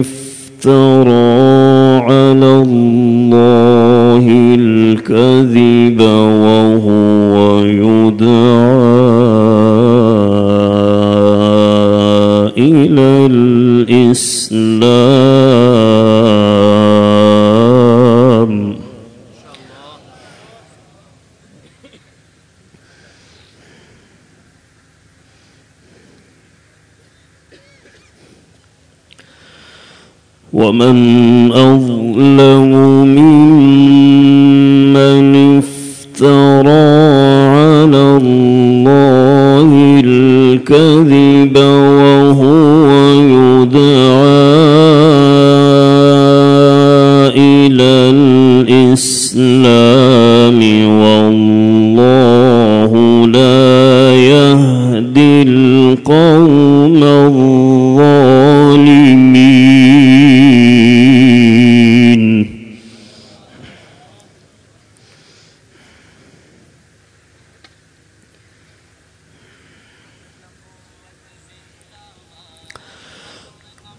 افترى على الله الكذب وهو يدعى إلى ومن أظلم ممن افترى على الله الكذب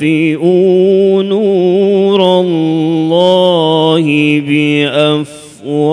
ليطفئوا نور الله بأفواههم.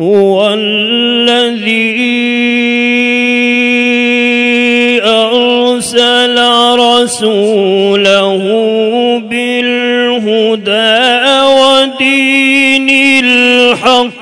هو الذي أرسل رسوله بالهدى ودين الحق.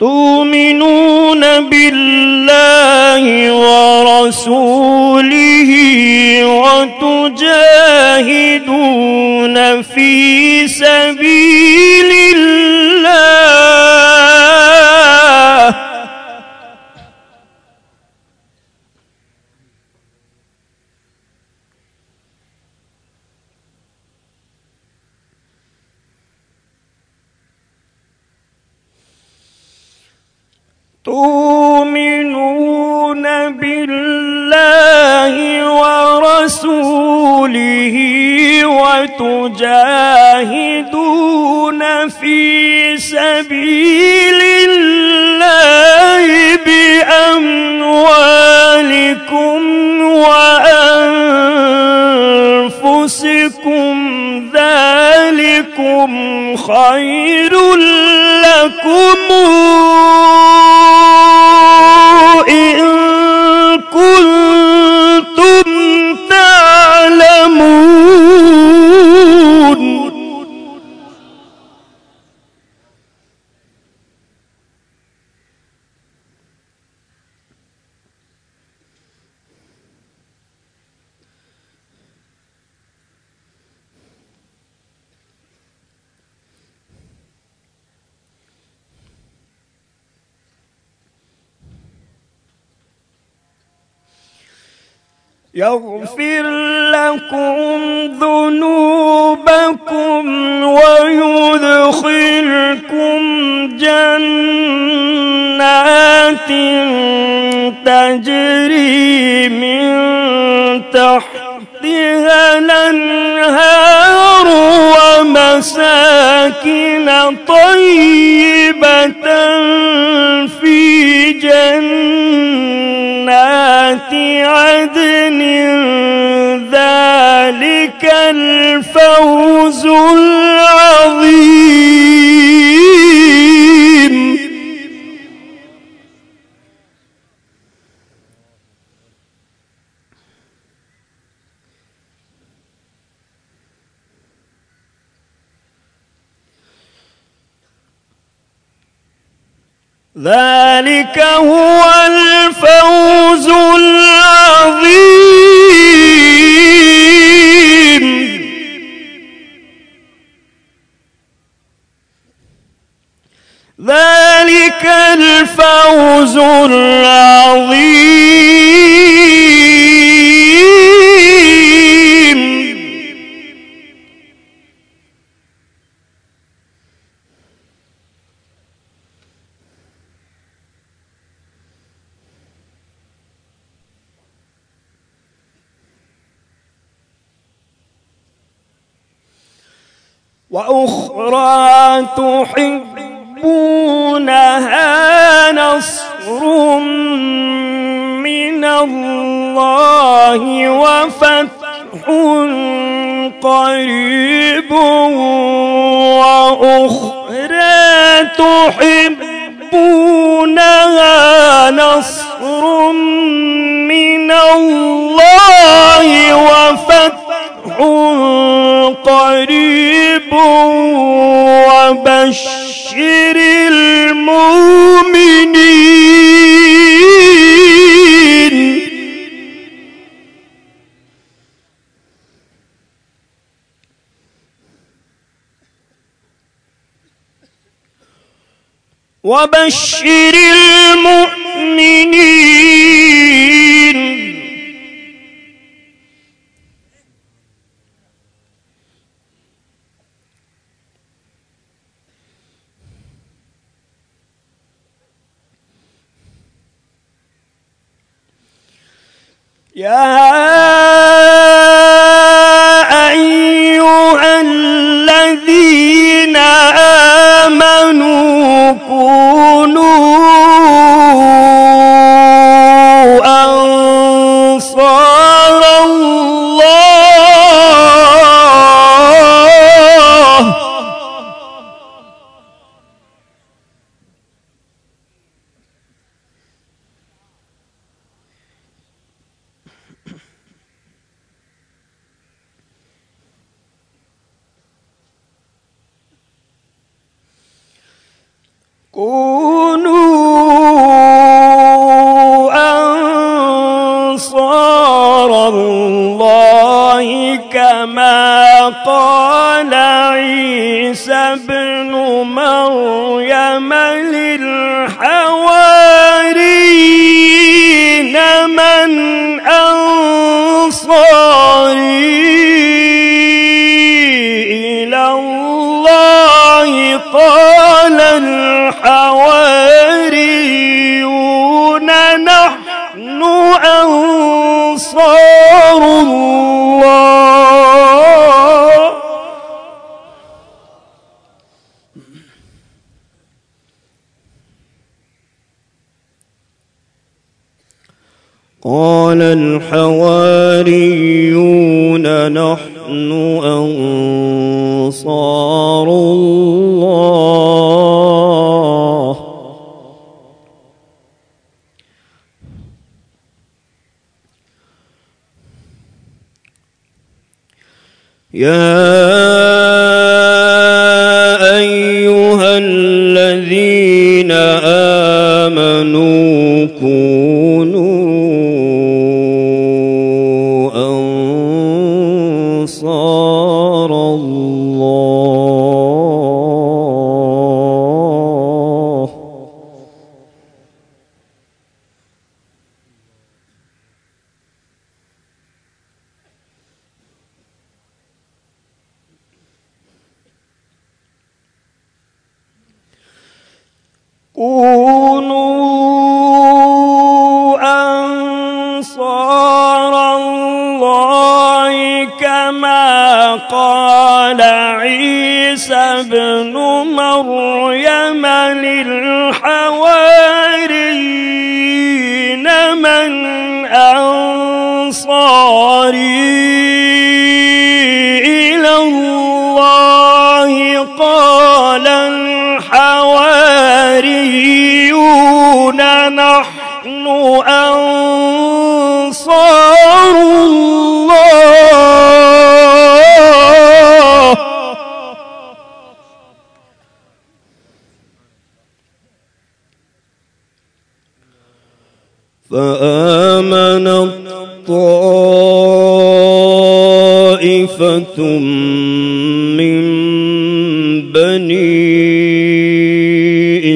تؤمنون بالله ورسوله وتجاهدون في سبيل الله تؤمنون بالله ورسوله وتجاهدون في سبيل الله بأموالكم وأنفسكم ذلكم خير لكم يغفر لكم ذنوبكم ويدخلكم جنات تجري من تحتها الأنهار ومساكن طيبة ذلك الفوز العظيم. ذلك هو الفوز العظيم. وأخرى تحبونها نصر من الله وفتح قريب وأخرى تحبونها نصر من الله وفتح قريب وبشر المؤمنين. وبشر المؤمنين. يا أيها الذين آمنوا كونوا كونوا أنصار الله كما قال عيسى ابن مريم للحواريين من أنصاري إلى الله قال يا ابن مريم للحواريين من أنصاري إلى الله قال الحواريون نحن أنصار فآمنت طائفة من بني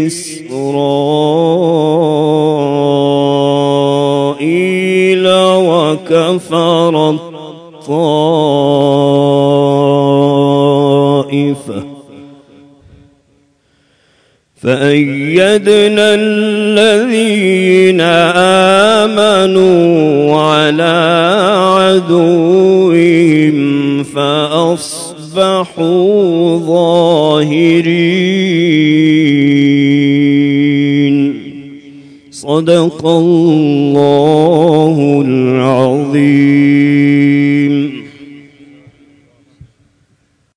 إسرائيل وكفرت طائفة فأيدنا الذين آمنوا على عدوهم فأصبحوا ظاهرين. صدق الله العظيم.